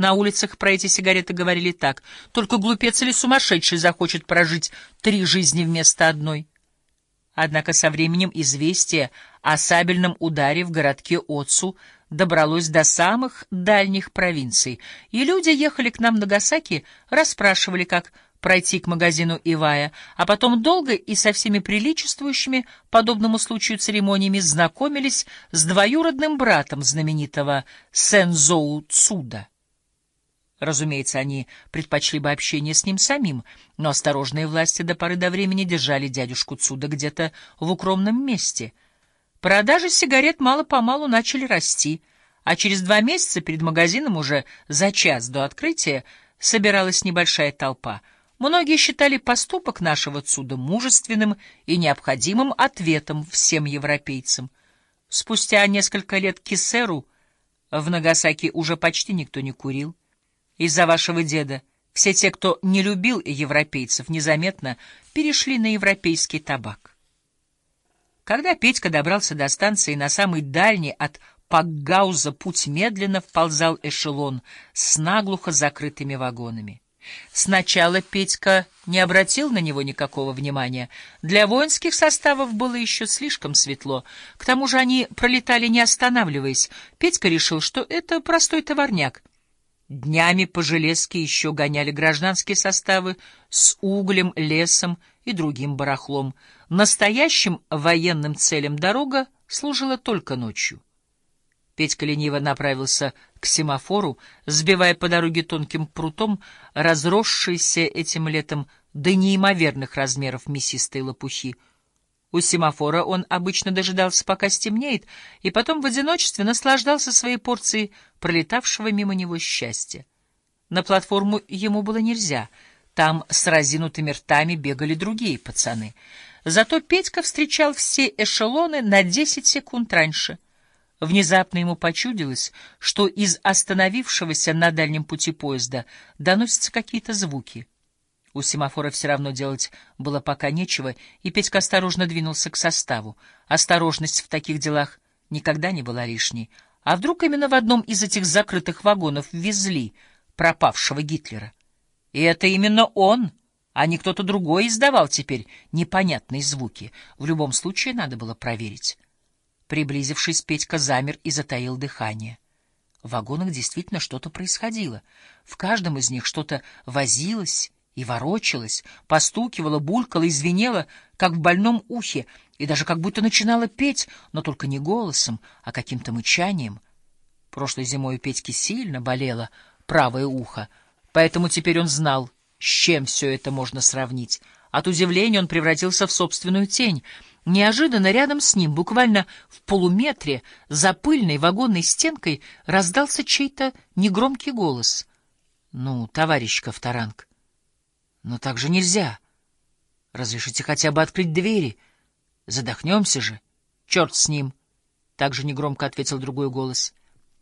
На улицах про эти сигареты говорили так. Только глупец или сумасшедший захочет прожить три жизни вместо одной. Однако со временем известие о сабельном ударе в городке Отцу добралось до самых дальних провинций, и люди ехали к нам в Нагасаки, расспрашивали, как пройти к магазину Ивая, а потом долго и со всеми приличествующими подобному случаю церемониями знакомились с двоюродным братом знаменитого Сензоу Цуда. Разумеется, они предпочли бы общение с ним самим, но осторожные власти до поры до времени держали дядюшку Цуда где-то в укромном месте. Продажи сигарет мало-помалу начали расти, а через два месяца перед магазином уже за час до открытия собиралась небольшая толпа. Многие считали поступок нашего Цуда мужественным и необходимым ответом всем европейцам. Спустя несколько лет Кисеру в Нагасаки уже почти никто не курил. Из-за вашего деда все те, кто не любил европейцев, незаметно перешли на европейский табак. Когда Петька добрался до станции, на самый дальний от Пакгауза путь медленно вползал эшелон с наглухо закрытыми вагонами. Сначала Петька не обратил на него никакого внимания. Для воинских составов было еще слишком светло. К тому же они пролетали не останавливаясь. Петька решил, что это простой товарняк. Днями по железке еще гоняли гражданские составы с углем, лесом и другим барахлом. Настоящим военным целям дорога служила только ночью. Петька лениво направился к семафору, сбивая по дороге тонким прутом разросшиеся этим летом до неимоверных размеров мясистые лопухи — у семафора он обычно дожидался, пока стемнеет, и потом в одиночестве наслаждался своей порцией пролетавшего мимо него счастья. На платформу ему было нельзя, там с разинутыми ртами бегали другие пацаны. Зато Петька встречал все эшелоны на десять секунд раньше. Внезапно ему почудилось, что из остановившегося на дальнем пути поезда доносятся какие-то звуки — у семафора все равно делать было пока нечего, и Петька осторожно двинулся к составу. Осторожность в таких делах никогда не была лишней. А вдруг именно в одном из этих закрытых вагонов везли пропавшего Гитлера? И это именно он, а не кто-то другой издавал теперь непонятные звуки. В любом случае надо было проверить. Приблизившись, Петька замер и затаил дыхание. В вагонах действительно что-то происходило. В каждом из них что-то возилось и ворочалась, постукивала, булькала и звенела, как в больном ухе, и даже как будто начинала петь, но только не голосом, а каким-то мычанием. Прошлой зимой у Петьки сильно болело правое ухо, поэтому теперь он знал, с чем все это можно сравнить. От удивления он превратился в собственную тень. Неожиданно рядом с ним, буквально в полуметре, за пыльной вагонной стенкой, раздался чей-то негромкий голос. — Ну, товарищ Ковторанг, но так же нельзя. Разрешите хотя бы открыть двери. Задохнемся же. Черт с ним. Так же негромко ответил другой голос.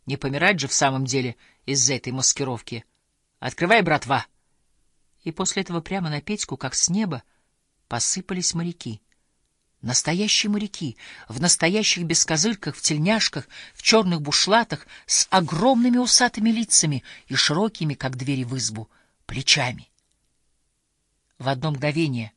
Не помирать же в самом деле из-за этой маскировки. Открывай, братва. И после этого прямо на Петьку, как с неба, посыпались моряки. Настоящие моряки, в настоящих бескозырках, в тельняшках, в черных бушлатах, с огромными усатыми лицами и широкими, как двери в избу, плечами. В одно мгновение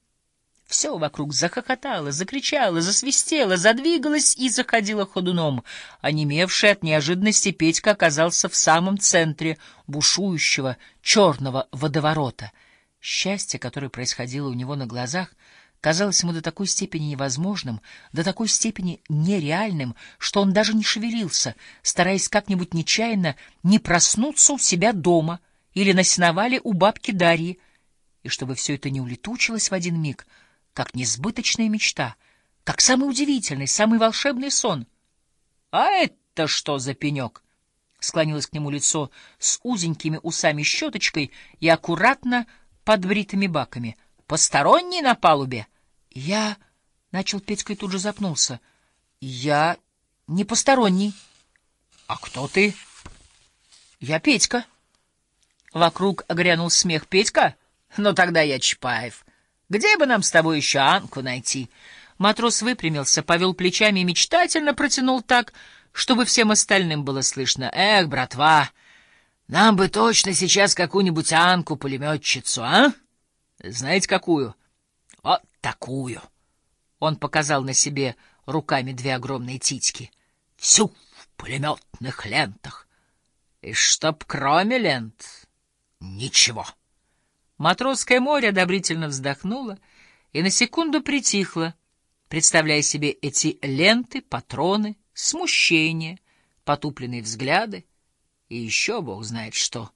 все вокруг захохотало, закричало, засвистело, задвигалось и заходило ходуном. Онемевший от неожиданности Петька оказался в самом центре бушующего черного водоворота. Счастье, которое происходило у него на глазах, казалось ему до такой степени невозможным, до такой степени нереальным, что он даже не шевелился, стараясь как-нибудь нечаянно не проснуться у себя дома или на сеновале у бабки Дарьи, и чтобы все это не улетучилось в один миг, как несбыточная мечта, как самый удивительный, самый волшебный сон. — А это что за пенек? — склонилось к нему лицо с узенькими усами-щеточкой и аккуратно подбритыми баками. — Посторонний на палубе? — Я... — начал Петька и тут же запнулся. — Я не посторонний. — А кто ты? — Я Петька. Вокруг грянул смех. — Петька? — ну тогда я Чапаев. Где бы нам с тобой еще Анку найти? Матрос выпрямился, повел плечами и мечтательно протянул так, чтобы всем остальным было слышно. Эх, братва, Нам бы точно сейчас какую-нибудь Анку-пулеметчицу, а? Знаете, какую? Вот такую. Он показал на себе руками две огромные титьки. Всю в пулеметных лентах. И чтоб кроме лент ничего. Матросское море одобрительно вздохнуло и на секунду притихло, представляя себе эти ленты, патроны, смущение, потупленные взгляды и еще бог знает что.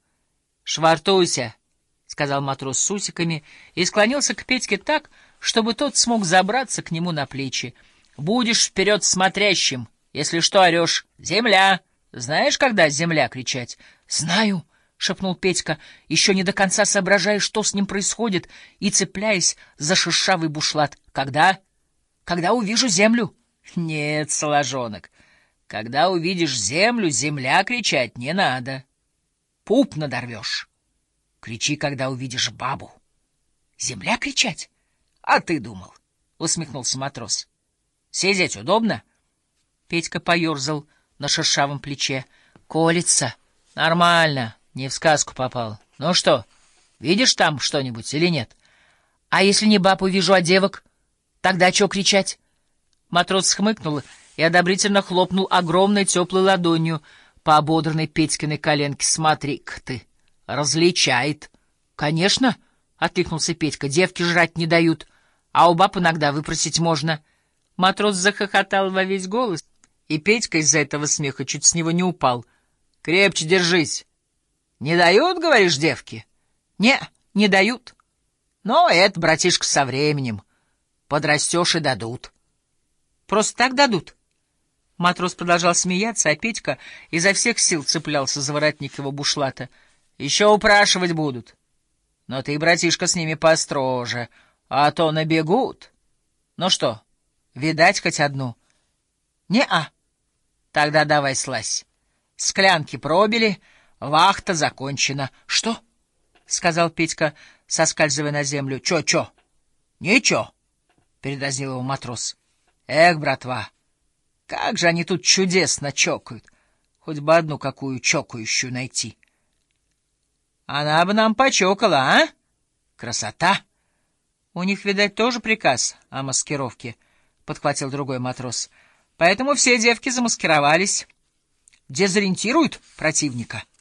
«Швартуйся!» — сказал матрос с усиками и склонился к Петьке так, чтобы тот смог забраться к нему на плечи. «Будешь вперед смотрящим, если что орешь. Земля! Знаешь, когда земля кричать?» «Знаю!» — шепнул Петька, еще не до конца соображая, что с ним происходит, и цепляясь за шершавый бушлат. «Когда?» «Когда увижу землю». «Нет, соложонок, когда увидишь землю, земля кричать не надо. Пуп надорвешь. Кричи, когда увидишь бабу». «Земля кричать? А ты думал?» — усмехнулся матрос. «Сидеть удобно?» Петька поерзал на шершавом плече. «Колется. Нормально». Не в сказку попал. Ну что, видишь там что-нибудь или нет? А если не баб увижу, а девок? Тогда что кричать? Матрос хмыкнул и одобрительно хлопнул огромной теплой ладонью по ободранной Петькиной коленке. Смотри-ка ты, различает. Конечно, — откликнулся Петька, — девки жрать не дают, а у баб иногда выпросить можно. Матрос захохотал во весь голос, и Петька из-за этого смеха чуть с него не упал. — Крепче держись. Не дают, говоришь, девки? Не, не дают. Но это, братишка, со временем. Подрастешь и дадут. Просто так дадут. Матрос продолжал смеяться, а Петька изо всех сил цеплялся за воротник его бушлата. Еще упрашивать будут. Но ты, братишка, с ними построже, а то набегут. Ну что, видать хоть одну? Не-а. Тогда давай слазь. Склянки пробили — Вахта закончена. — Что? — сказал Петька, соскальзывая на землю. — Чё, чё? — Ничего, — передразнил его матрос. — Эх, братва, как же они тут чудесно чокают. Хоть бы одну какую чокающую найти. — Она бы нам почокала, а? Красота! — У них, видать, тоже приказ о маскировке, — подхватил другой матрос. — Поэтому все девки замаскировались. Дезориентируют противника. —